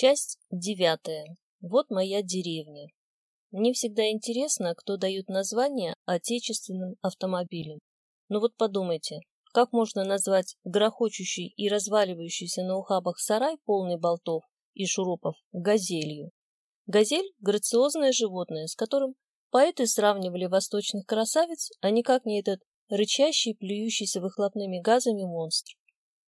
Часть девятая. Вот моя деревня. Мне всегда интересно, кто дает название отечественным автомобилям. Ну вот подумайте, как можно назвать грохочущий и разваливающийся на ухабах сарай, полный болтов и шурупов, газелью? Газель – грациозное животное, с которым поэты сравнивали восточных красавиц, а никак не этот рычащий, плюющийся выхлопными газами монстр.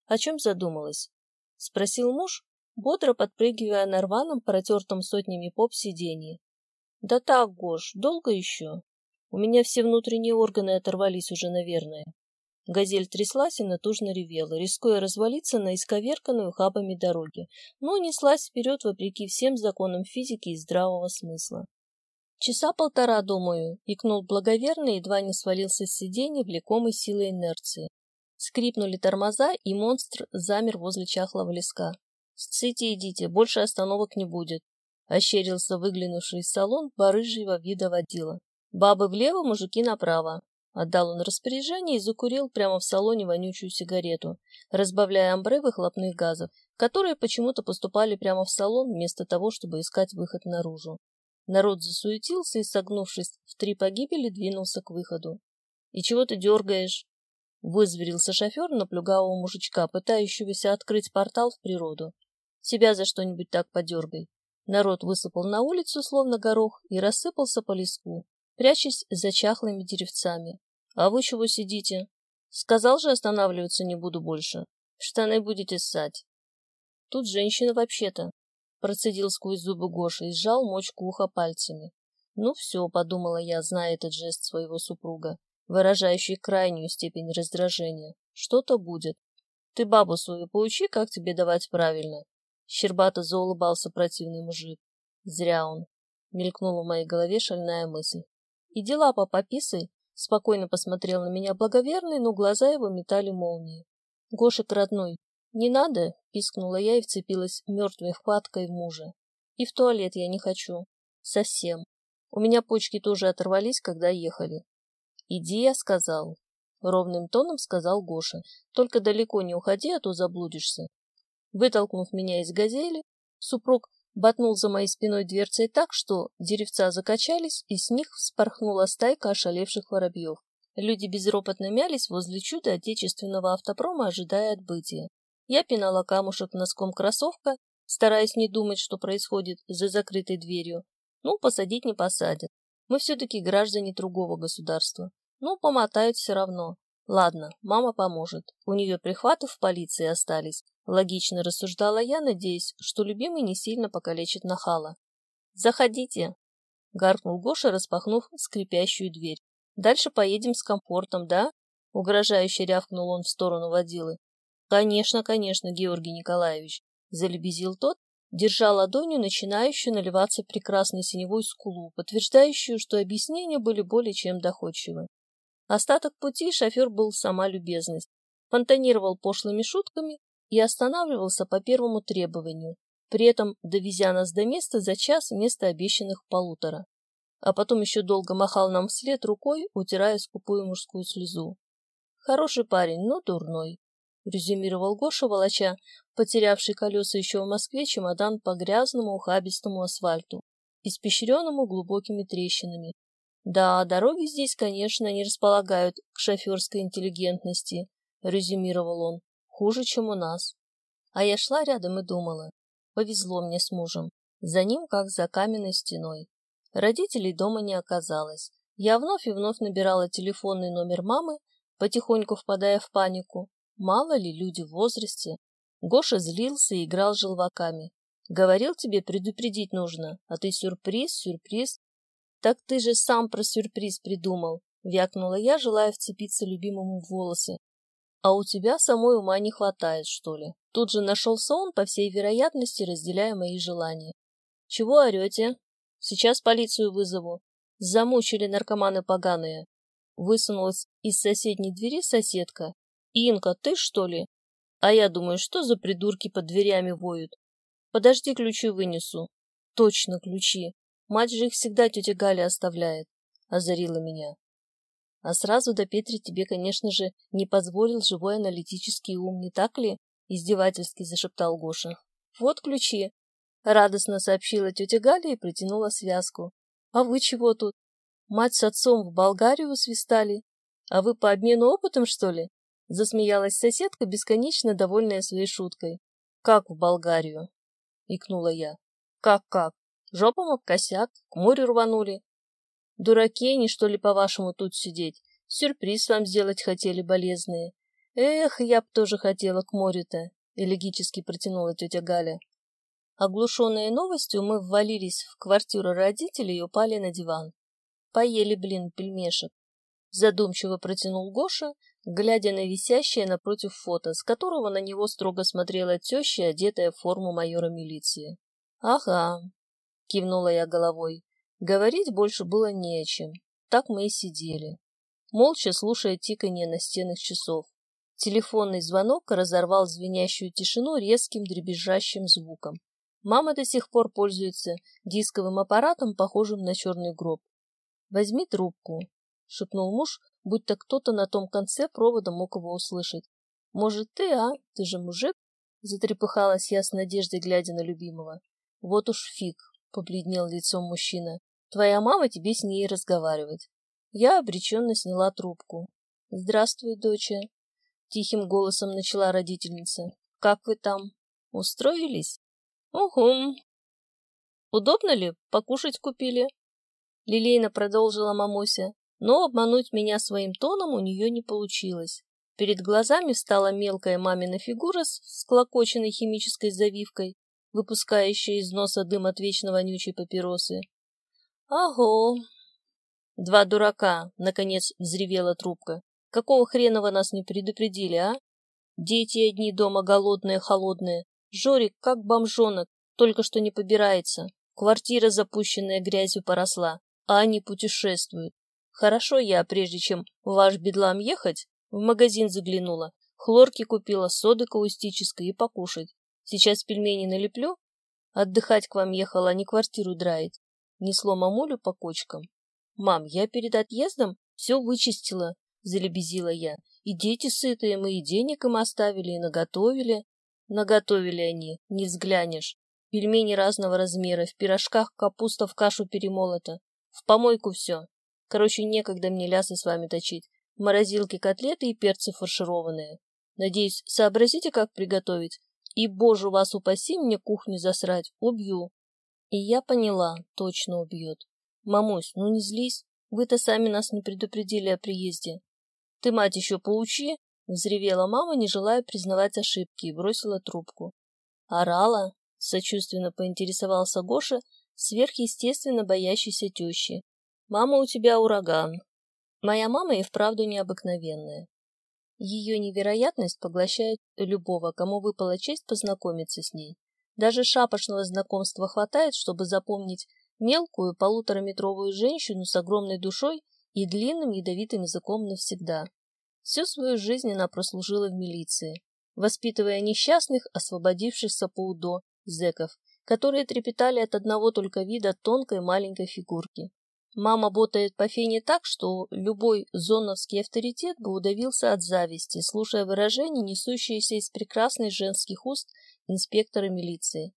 О чем задумалась? Спросил муж, бодро подпрыгивая на рваном, протертом сотнями поп сиденье. Да так, Гош, долго еще? У меня все внутренние органы оторвались уже, наверное. Газель тряслась и натужно ревела, рискуя развалиться на исковерканную хабами дороги, но неслась вперед вопреки всем законам физики и здравого смысла. Часа полтора, думаю, икнул благоверно, едва не свалился с сиденья, влекомой силой инерции. Скрипнули тормоза, и монстр замер возле чахлого леска. «Сците идите, больше остановок не будет», — ощерился выглянувший из салон барыжьего вида водила. «Бабы влево, мужики направо». Отдал он распоряжение и закурил прямо в салоне вонючую сигарету, разбавляя амбре выхлопных газов, которые почему-то поступали прямо в салон вместо того, чтобы искать выход наружу. Народ засуетился и, согнувшись в три погибели, двинулся к выходу. — И чего ты дергаешь? — вызверился шофер на плюгавого мужичка, пытающегося открыть портал в природу. Себя за что-нибудь так подергай. Народ высыпал на улицу, словно горох, и рассыпался по леску, прячась за чахлыми деревцами. — А вы чего сидите? Сказал же, останавливаться не буду больше. Штаны будете ссать. Тут женщина вообще-то. Процедил сквозь зубы Гоша и сжал мочку уха пальцами. Ну все, подумала я, зная этот жест своего супруга, выражающий крайнюю степень раздражения. Что-то будет. Ты бабу свою поучи, как тебе давать правильно. Щербато заулыбался противный мужик. Зря он. Мелькнула в моей голове шальная мысль. Иди лапа пописай. Спокойно посмотрел на меня благоверный, но глаза его метали молнии. Гошек родной, не надо, пискнула я и вцепилась мертвой хваткой в мужа. И в туалет я не хочу. Совсем. У меня почки тоже оторвались, когда ехали. Иди, я сказал. Ровным тоном сказал Гоша. Только далеко не уходи, а то заблудишься. Вытолкнув меня из газели, супруг ботнул за моей спиной дверцей так, что деревца закачались, и с них вспорхнула стайка ошалевших воробьев. Люди безропотно мялись возле чуда отечественного автопрома, ожидая отбытия. Я пинала камушек носком кроссовка, стараясь не думать, что происходит за закрытой дверью. Ну, посадить не посадят. Мы все-таки граждане другого государства. Ну, помотают все равно. Ладно, мама поможет. У нее прихваты в полиции остались. Логично рассуждала я, надеясь, что любимый не сильно покалечит нахала. «Заходите!» — гаркнул Гоша, распахнув скрипящую дверь. «Дальше поедем с комфортом, да?» — угрожающе рявкнул он в сторону водилы. «Конечно, конечно, Георгий Николаевич!» — залебезил тот, держа ладонью начинающую наливаться прекрасной синевой скулу, подтверждающую, что объяснения были более чем доходчивы. Остаток пути шофер был сама любезность, фонтанировал пошлыми шутками и останавливался по первому требованию, при этом довезя нас до места за час вместо обещанных полутора. А потом еще долго махал нам вслед рукой, утирая скупую мужскую слезу. Хороший парень, но дурной, резюмировал Гоша, волоча, потерявший колеса еще в Москве, чемодан по грязному ухабистому асфальту, испещренному глубокими трещинами, да, дороги здесь, конечно, не располагают к шоферской интеллигентности, резюмировал он. Хуже, чем у нас. А я шла рядом и думала. Повезло мне с мужем. За ним, как за каменной стеной. Родителей дома не оказалось. Я вновь и вновь набирала телефонный номер мамы, потихоньку впадая в панику. Мало ли люди в возрасте. Гоша злился и играл желваками. Говорил тебе предупредить нужно, а ты сюрприз, сюрприз, «Так ты же сам про сюрприз придумал», — вякнула я, желая вцепиться любимому в волосы. «А у тебя самой ума не хватает, что ли?» Тут же нашелся он, по всей вероятности, разделяя мои желания. «Чего орете? Сейчас полицию вызову. Замучили наркоманы поганые». Высунулась из соседней двери соседка. «Инка, ты что ли?» А я думаю, что за придурки под дверями воют? Подожди, ключи вынесу. Точно ключи. Мать же их всегда тетя Галя оставляет, — озарила меня. А сразу до Петри тебе, конечно же, не позволил живой аналитический ум, не так ли? — издевательски зашептал Гоша. Вот ключи. Радостно сообщила тетя Галя и протянула связку. А вы чего тут? Мать с отцом в Болгарию свистали. А вы по обмену опытом, что ли? Засмеялась соседка, бесконечно довольная своей шуткой. Как в Болгарию? Икнула я. Как-как? Жопом об косяк, к морю рванули. Дураки они, что ли, по-вашему, тут сидеть? Сюрприз вам сделать хотели болезные. Эх, я б тоже хотела к морю-то, элегически протянула тетя Галя. Оглушенные новостью, мы ввалились в квартиру родителей и упали на диван. Поели, блин, пельмешек. Задумчиво протянул Гоша, глядя на висящее напротив фото, с которого на него строго смотрела теща, одетая в форму майора милиции. «Ага», — кивнула я головой. Говорить больше было не о чем. Так мы и сидели, молча слушая тиканье настенных часов. Телефонный звонок разорвал звенящую тишину резким дребезжащим звуком. Мама до сих пор пользуется дисковым аппаратом, похожим на черный гроб. «Возьми трубку», — шепнул муж, будто кто-то на том конце провода мог его услышать. «Может, ты, а? Ты же мужик?» — затрепыхалась я с надеждой, глядя на любимого. «Вот уж фиг», — побледнел лицом мужчина. «Твоя мама тебе с ней разговаривать». Я обреченно сняла трубку. «Здравствуй, доча», Тихим голосом начала родительница. «Как вы там? Устроились?» «Угу». «Удобно ли? Покушать купили?» Лилейно продолжила мамуся, но обмануть меня своим тоном у нее не получилось. Перед глазами встала мелкая мамина фигура с склокоченной химической завивкой, выпускающая из носа дым от вечно вонючей папиросы. «Ого!» «Два дурака!» — наконец взревела трубка. Какого хрена вы нас не предупредили, а? Дети одни дома голодные, холодные. Жорик, как бомжонок, только что не побирается. Квартира, запущенная грязью, поросла, а они путешествуют. Хорошо я, прежде чем в ваш бедлам ехать, в магазин заглянула, хлорки купила, соды каустической и покушать. Сейчас пельмени налеплю. Отдыхать к вам ехала, а не квартиру драить. Несло мамулю по кочкам. Мам, я перед отъездом все вычистила, — залебезила я. «И дети сытые, мы и денег им оставили, и наготовили». Наготовили они, не взглянешь. Пельмени разного размера, в пирожках капуста в кашу перемолота. В помойку все. Короче, некогда мне лясы с вами точить. В морозилке котлеты и перцы фаршированные. Надеюсь, сообразите, как приготовить? И, боже, вас упаси мне кухню засрать, убью. И я поняла, точно убьет. Мамусь, ну не злись, вы-то сами нас не предупредили о приезде. Ты, мать, еще поучи, — взревела мама, не желая признавать ошибки, и бросила трубку. Орала, — сочувственно поинтересовался Гоша, сверхъестественно боящийся тещи. Мама у тебя ураган. Моя мама и вправду необыкновенная. Ее невероятность поглощает любого, кому выпала честь познакомиться с ней. Даже шапошного знакомства хватает, чтобы запомнить мелкую полутораметровую женщину с огромной душой и длинным ядовитым языком навсегда. Всю свою жизнь она прослужила в милиции, воспитывая несчастных, освободившихся по УДО, зэков, которые трепетали от одного только вида тонкой маленькой фигурки. Мама ботает по фене так, что любой зоновский авторитет бы удавился от зависти, слушая выражения, несущиеся из прекрасных женских уст инспектора милиции.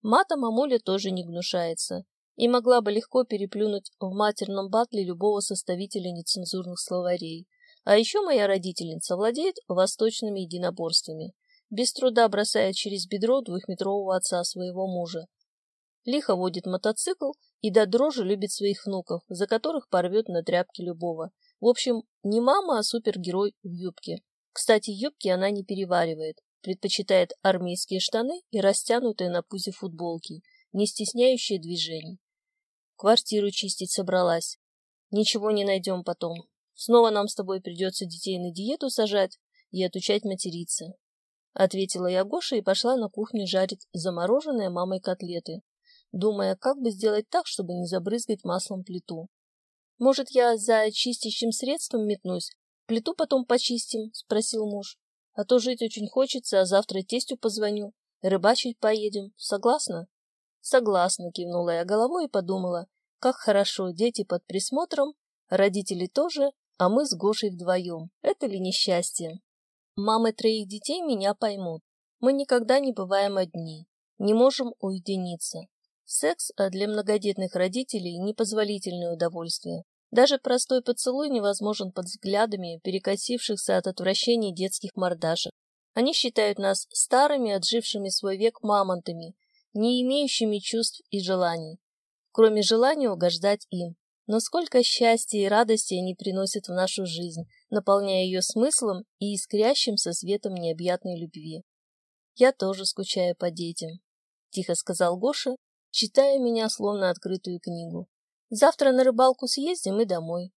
Мата мамуля тоже не гнушается и могла бы легко переплюнуть в матерном батле любого составителя нецензурных словарей. А еще моя родительница владеет восточными единоборствами, без труда бросает через бедро двухметрового отца своего мужа. Лихо водит мотоцикл и до дрожи любит своих внуков, за которых порвет на тряпке любого. В общем, не мама, а супергерой в юбке. Кстати, юбки она не переваривает, предпочитает армейские штаны и растянутые на пузе футболки, не стесняющие движений. Квартиру чистить собралась. Ничего не найдем потом. Снова нам с тобой придется детей на диету сажать и отучать материться. Ответила я Гоше и пошла на кухню жарить замороженные мамой котлеты, думая, как бы сделать так, чтобы не забрызгать маслом плиту. Может, я за чистящим средством метнусь? Плиту потом почистим, спросил муж. А то жить очень хочется, а завтра тестю позвоню. Рыбачить поедем. Согласна? Согласна, кивнула я головой и подумала, как хорошо, дети под присмотром, родители тоже, а мы с Гошей вдвоем. Это ли несчастье? Мамы троих детей меня поймут. Мы никогда не бываем одни. Не можем уединиться. Секс а для многодетных родителей – непозволительное удовольствие. Даже простой поцелуй невозможен под взглядами перекосившихся от отвращения детских мордашек. Они считают нас старыми, отжившими свой век мамонтами, не имеющими чувств и желаний, кроме желания угождать им. Но сколько счастья и радости они приносят в нашу жизнь, наполняя ее смыслом и искрящимся светом необъятной любви. Я тоже скучаю по детям, — тихо сказал Гоша, читая меня словно открытую книгу. Завтра на рыбалку съездим и домой.